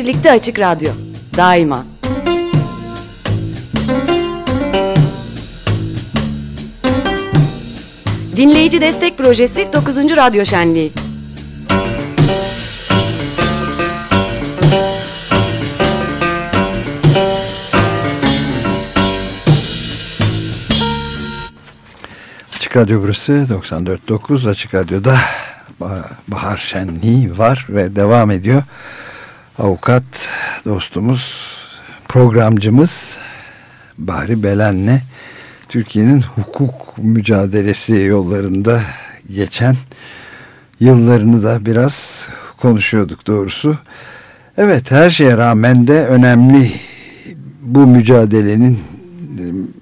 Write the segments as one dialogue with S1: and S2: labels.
S1: birlikte Açık Radyo. Daima. Dinleyici Destek Projesi 9. Radyo Şenliği.
S2: Açık Radyo burası 94.9 Açık Radyo'da bahar şenliği var ve devam ediyor. Avukat dostumuz, programcımız Bahri Belen'le Türkiye'nin hukuk mücadelesi yollarında geçen yıllarını da biraz konuşuyorduk doğrusu. Evet her şeye rağmen de önemli bu mücadelenin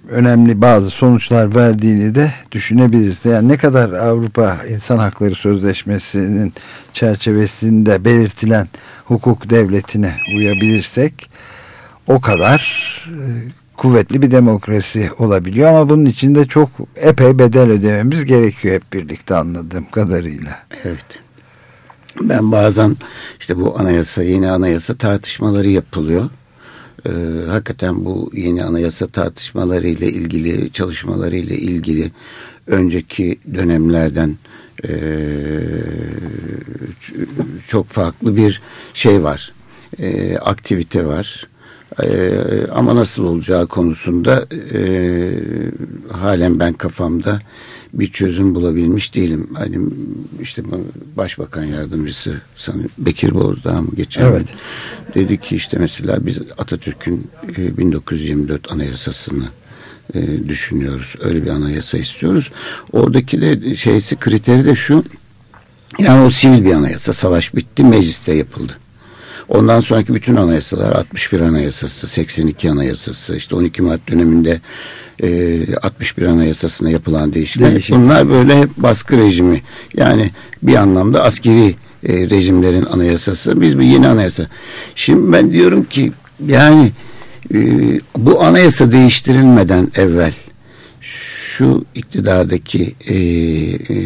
S2: önemli bazı sonuçlar verdiğini de düşünebiliriz. Yani ne kadar Avrupa İnsan Hakları Sözleşmesi'nin çerçevesinde belirtilen hukuk devletine uyabilirsek o kadar e, kuvvetli bir demokrasi olabiliyor ama bunun için de çok epey bedel ödememiz gerekiyor hep birlikte anladığım kadarıyla.
S3: Evet. Ben bazen işte bu anayasa, yeni anayasa tartışmaları yapılıyor e, hakikaten bu yeni anayasa tartışmaları ile ilgili çalışmaları ile ilgili önceki dönemlerden e, çok farklı bir şey var e, aktivite var. E, ama nasıl olacağı konusunda e, halen ben kafamda bir çözüm bulabilmiş değilim. Hani işte Başbakan Yardımcısı sanırım Bekir Bozdağ mı geçen evet. dedi ki işte mesela biz Atatürk'ün 1924 e, anayasasını e, düşünüyoruz. Öyle bir anayasa istiyoruz. Oradaki de şeysi kriteri de şu yani o sivil bir anayasa. Savaş bitti, mecliste yapıldı. Ondan sonraki bütün anayasalar 61 anayasası, 82 anayasası, işte 12 Mart döneminde e, 61 anayasasına yapılan değişiklikler. Değişik. Bunlar böyle hep baskı rejimi. Yani bir anlamda askeri e, rejimlerin anayasası. Biz bir yeni anayasa. Şimdi ben diyorum ki yani e, bu anayasa değiştirilmeden evvel şu iktidardaki e,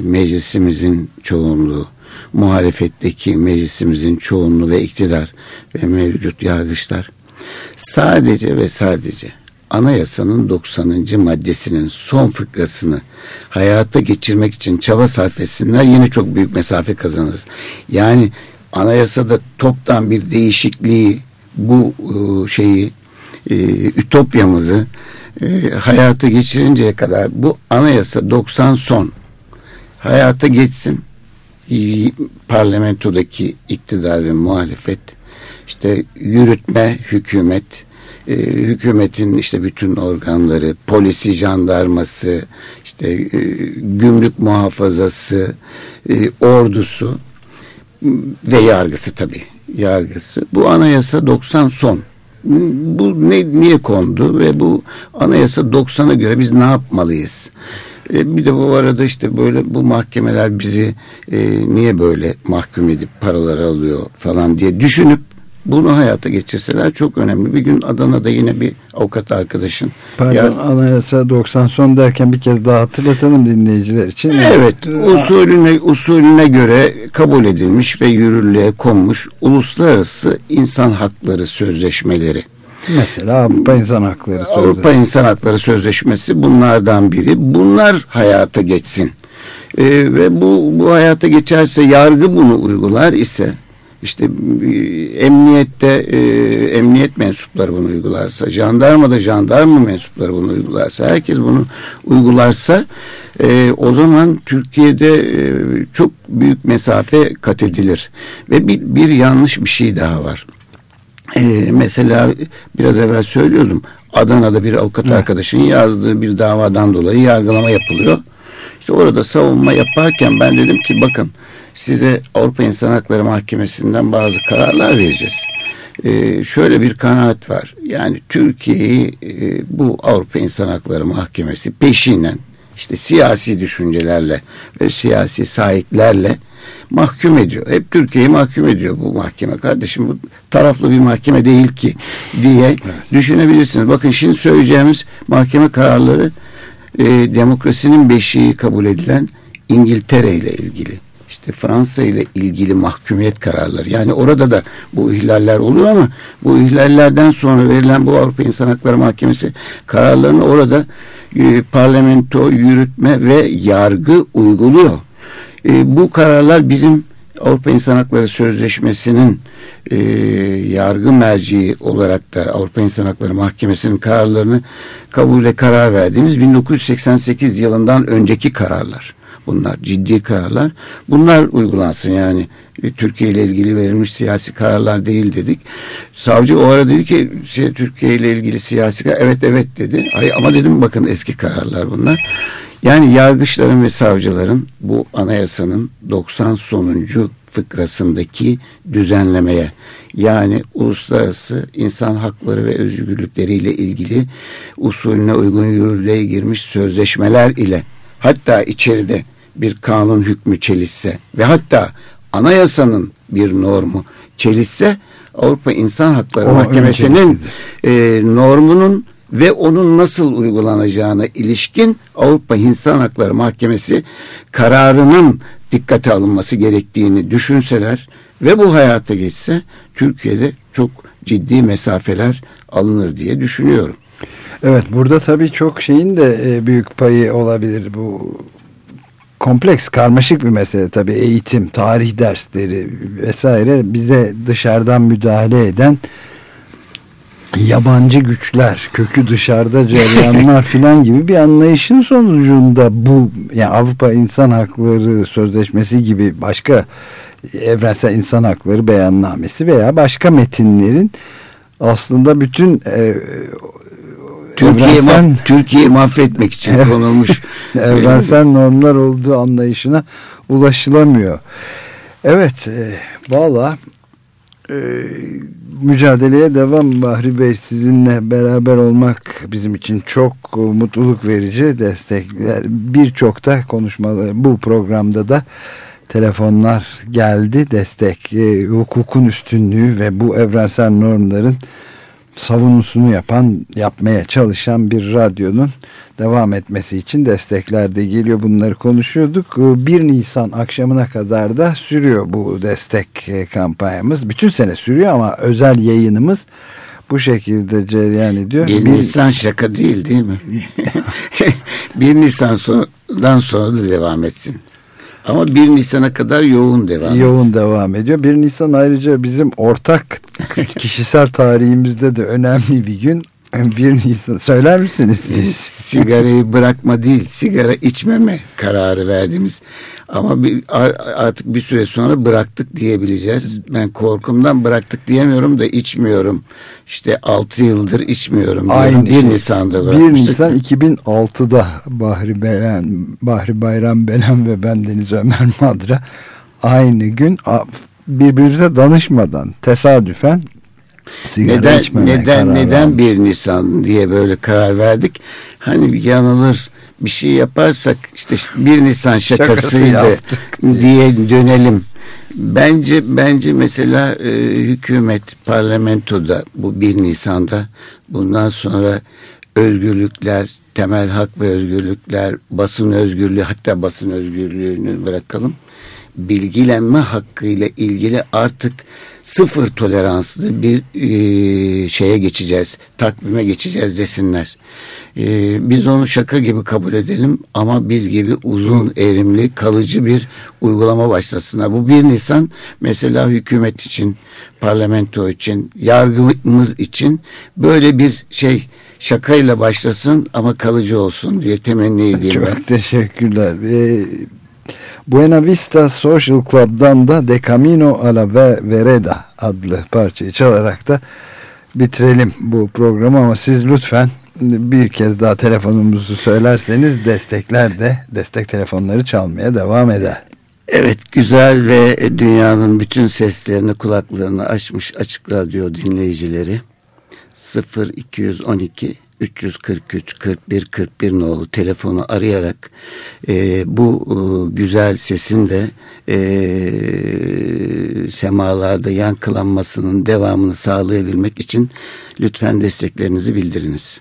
S3: meclisimizin çoğunluğu muhalefetteki meclisimizin çoğunluğu ve iktidar ve mevcut yargıçlar sadece ve sadece anayasanın 90. maddesinin son fıkrasını hayata geçirmek için çaba sarf etsinler yine çok büyük mesafe kazanırız. Yani anayasada toptan bir değişikliği bu e, şeyi e, ütopyamızı e, hayata geçirinceye kadar bu anayasa 90 son hayata geçsin parlamentodaki iktidar ve muhalefet işte yürütme hükümet e, hükümetin işte bütün organları polisi jandarması işte e, gümrük muhafazası e, ordusu ve yargısı tabi yargısı bu anayasa 90 son bu ne, niye kondu ve bu anayasa 90'a göre biz ne yapmalıyız? E, bir de bu arada işte böyle bu mahkemeler bizi e, niye böyle mahkum edip paraları alıyor falan diye düşünüp bunu hayata geçirseler çok önemli. Bir gün Adana'da yine bir avukat arkadaşın.
S2: Pardon ya, anayasa 90 son derken bir kez daha hatırlatalım dinleyiciler için.
S3: Evet usulüne, usulüne göre kabul edilmiş ve yürürlüğe konmuş uluslararası insan hakları sözleşmeleri.
S2: Mesela Avrupa İnsan Hakları Sözleşmesi.
S3: Avrupa İnsan Hakları Sözleşmesi bunlardan biri. Bunlar hayata geçsin. Ee, ve bu, bu hayata geçerse yargı bunu uygular ise işte e, emniyette e, emniyet mensupları bunu uygularsa, jandarmada jandarma mensupları bunu uygularsa, herkes bunu uygularsa e, o zaman Türkiye'de e, çok büyük mesafe kat edilir. Ve bir, bir yanlış bir şey daha var. Ee, mesela biraz evvel söylüyordum. Adana'da bir avukat evet. arkadaşın yazdığı bir davadan dolayı yargılama yapılıyor. İşte orada savunma yaparken ben dedim ki bakın size Avrupa İnsan Hakları Mahkemesi'nden bazı kararlar vereceğiz. Ee, şöyle bir kanaat var. Yani Türkiye'yi e, bu Avrupa İnsan Hakları Mahkemesi peşinen işte siyasi düşüncelerle ve siyasi sahiplerle mahkum ediyor. Hep Türkiye'yi mahkum ediyor bu mahkeme. Kardeşim bu taraflı bir mahkeme değil ki diye evet. düşünebilirsiniz. Bakın şimdi söyleyeceğimiz mahkeme kararları e, demokrasinin beşiği kabul edilen İngiltere ile ilgili. işte Fransa ile ilgili mahkumiyet kararları. Yani orada da bu ihlaller oluyor ama bu ihlallerden sonra verilen bu Avrupa İnsan Hakları Mahkemesi kararlarını orada e, parlamento, yürütme ve yargı uyguluyor. E, bu kararlar bizim Avrupa İnsan Hakları Sözleşmesi'nin e, yargı merciği olarak da Avrupa İnsan Hakları Mahkemesi'nin kararlarını kabule karar verdiğimiz 1988 yılından önceki kararlar. Bunlar ciddi kararlar. Bunlar uygulansın yani. Türkiye ile ilgili verilmiş siyasi kararlar değil dedik. Savcı o ara dedi ki Türkiye ile ilgili siyasi karar evet evet dedi. Ay, ama dedim bakın eski kararlar bunlar. Yani yargıçların ve savcıların bu anayasanın 90 sonuncu fıkrasındaki düzenlemeye yani uluslararası insan hakları ve özgürlükleriyle ilgili usulüne uygun yürürlüğe girmiş sözleşmeler ile hatta içeride bir kanun hükmü çelişse ve hatta anayasanın bir normu çelişse Avrupa İnsan Hakları o Mahkemesi'nin e, normunun ve onun nasıl uygulanacağına ilişkin Avrupa İnsan Hakları Mahkemesi kararının dikkate alınması gerektiğini düşünseler ve bu hayata geçse Türkiye'de çok ciddi mesafeler alınır diye düşünüyorum.
S2: Evet burada tabii çok şeyin de e, büyük payı olabilir bu kompleks karmaşık bir mesele tabii eğitim, tarih dersleri vesaire bize dışarıdan müdahale eden yabancı güçler, kökü dışarıda cereyanlar filan gibi bir anlayışın sonucunda bu yani Avrupa İnsan Hakları Sözleşmesi gibi başka evrensel insan hakları beyannamesi veya başka metinlerin aslında bütün e,
S3: Türkiye evrensel, Türkiye mahvetmek için konulmuş
S2: evrensel normlar olduğu anlayışına ulaşılamıyor. Evet, e, valla e, mücadeleye devam Bahri Bey sizinle beraber olmak bizim için çok e, mutluluk verici destekler. Birçok da konuşmalar bu programda da telefonlar geldi destek. E, hukukun üstünlüğü ve bu evrensel normların savunusunu yapan yapmaya çalışan bir radyonun devam etmesi için destekler de geliyor bunları konuşuyorduk 1 Nisan akşamına kadar da sürüyor bu destek e, kampanyamız bütün sene sürüyor ama özel yayınımız bu şekilde cereyan ediyor.
S3: 1 Nisan şaka değil değil mi? 1 Nisan'dan sonra da devam etsin. Ama 1 Nisan'a kadar yoğun devam
S2: ediyor. Yoğun devam ediyor. 1 Nisan ayrıca bizim ortak kişisel tarihimizde de önemli bir gün. 1 Nisan söyler misiniz siz?
S3: Sigarayı bırakma değil, sigara içmeme kararı verdiğimiz ama bir, artık bir süre sonra bıraktık diyebileceğiz. Ben korkumdan bıraktık diyemiyorum da içmiyorum. İşte 6 yıldır içmiyorum Aynı 1 şey. Nisan'da
S2: bırakmıştık. 1 Nisan 2006'da Bahri, Belen, Bahri Bayram Belen ve ben Deniz Ömer Madra aynı gün birbirimize danışmadan tesadüfen
S3: Sigara neden neden neden bir Nisan diye böyle karar verdik. Hani yanılır bir şey yaparsak işte bir Nisan şakasıydı diye dönelim. Bence bence mesela e, hükümet parlamentoda bu bir Nisan'da bundan sonra özgürlükler, temel hak ve özgürlükler, basın özgürlüğü hatta basın özgürlüğünü bırakalım. Bilgilenme hakkıyla ilgili artık sıfır toleranslı bir e, şeye geçeceğiz, takvime geçeceğiz desinler. E, biz onu şaka gibi kabul edelim ama biz gibi uzun erimli kalıcı bir uygulama başlasınlar. Bu bir Nisan mesela hükümet için, parlamento için, yargımız için böyle bir şey şakayla başlasın ama kalıcı olsun diye temenni edeyim
S2: Çok ben. teşekkürler. Ee, Buena Vista Social Club'dan da De Camino a la Vereda adlı parçayı çalarak da bitirelim bu programı ama siz lütfen bir kez daha telefonumuzu söylerseniz destekler de destek telefonları çalmaya devam eder.
S3: Evet güzel ve dünyanın bütün seslerini kulaklarını açmış açık radyo dinleyicileri 0212 343 41 41 nolu telefonu arayarak e, bu e, güzel sesin de e, semalarda yankılanmasının devamını sağlayabilmek için lütfen desteklerinizi bildiriniz.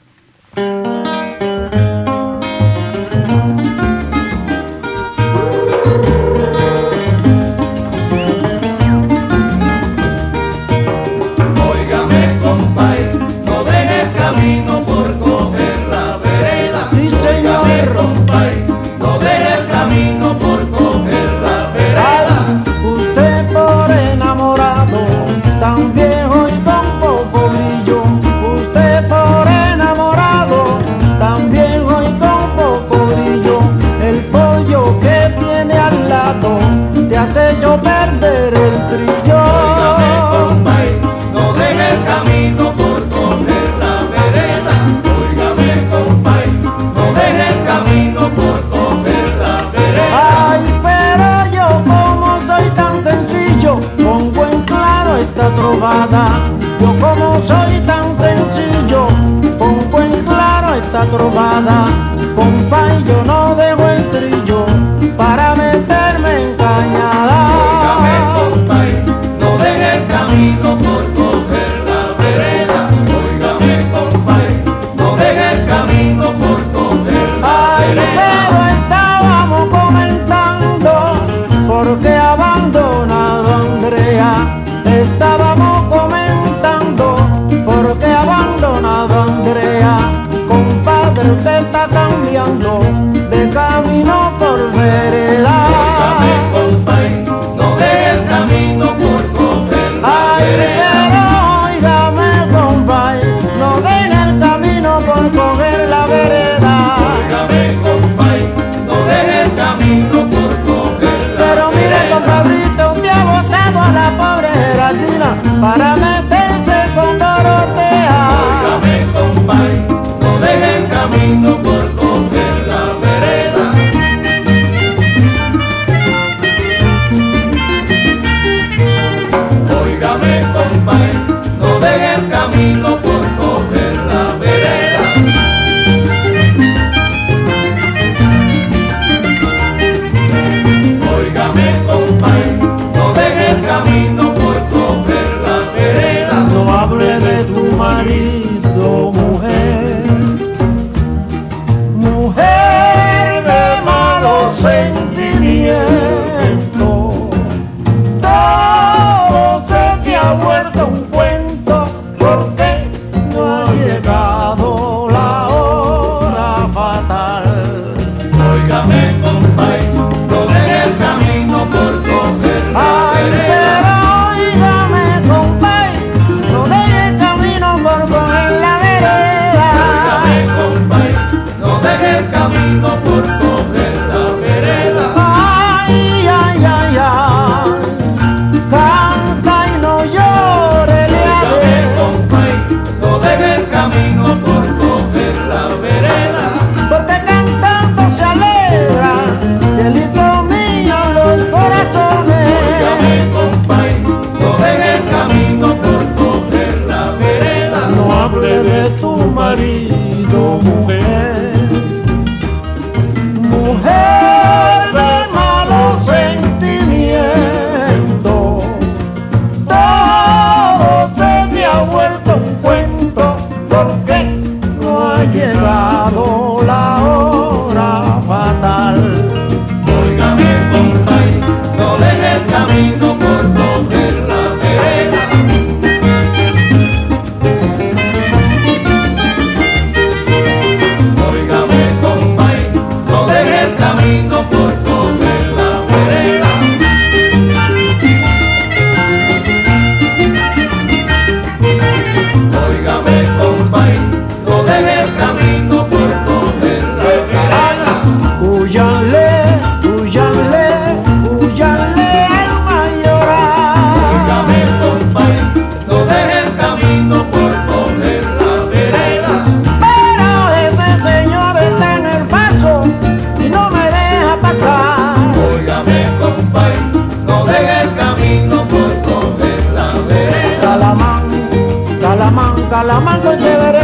S4: la
S5: puerta.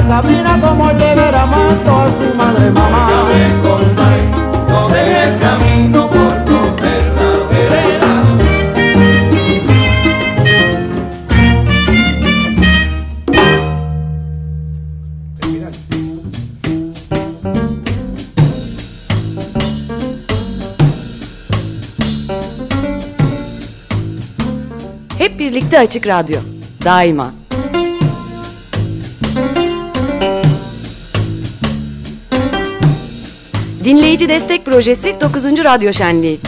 S5: camina como el deber amando a su madre mamá.
S4: no deje el camino por comer la vereda.
S1: Hep birlikte Açık Radyo. Daima Dinleyici Destek Projesi 9. Radyo Şenliği.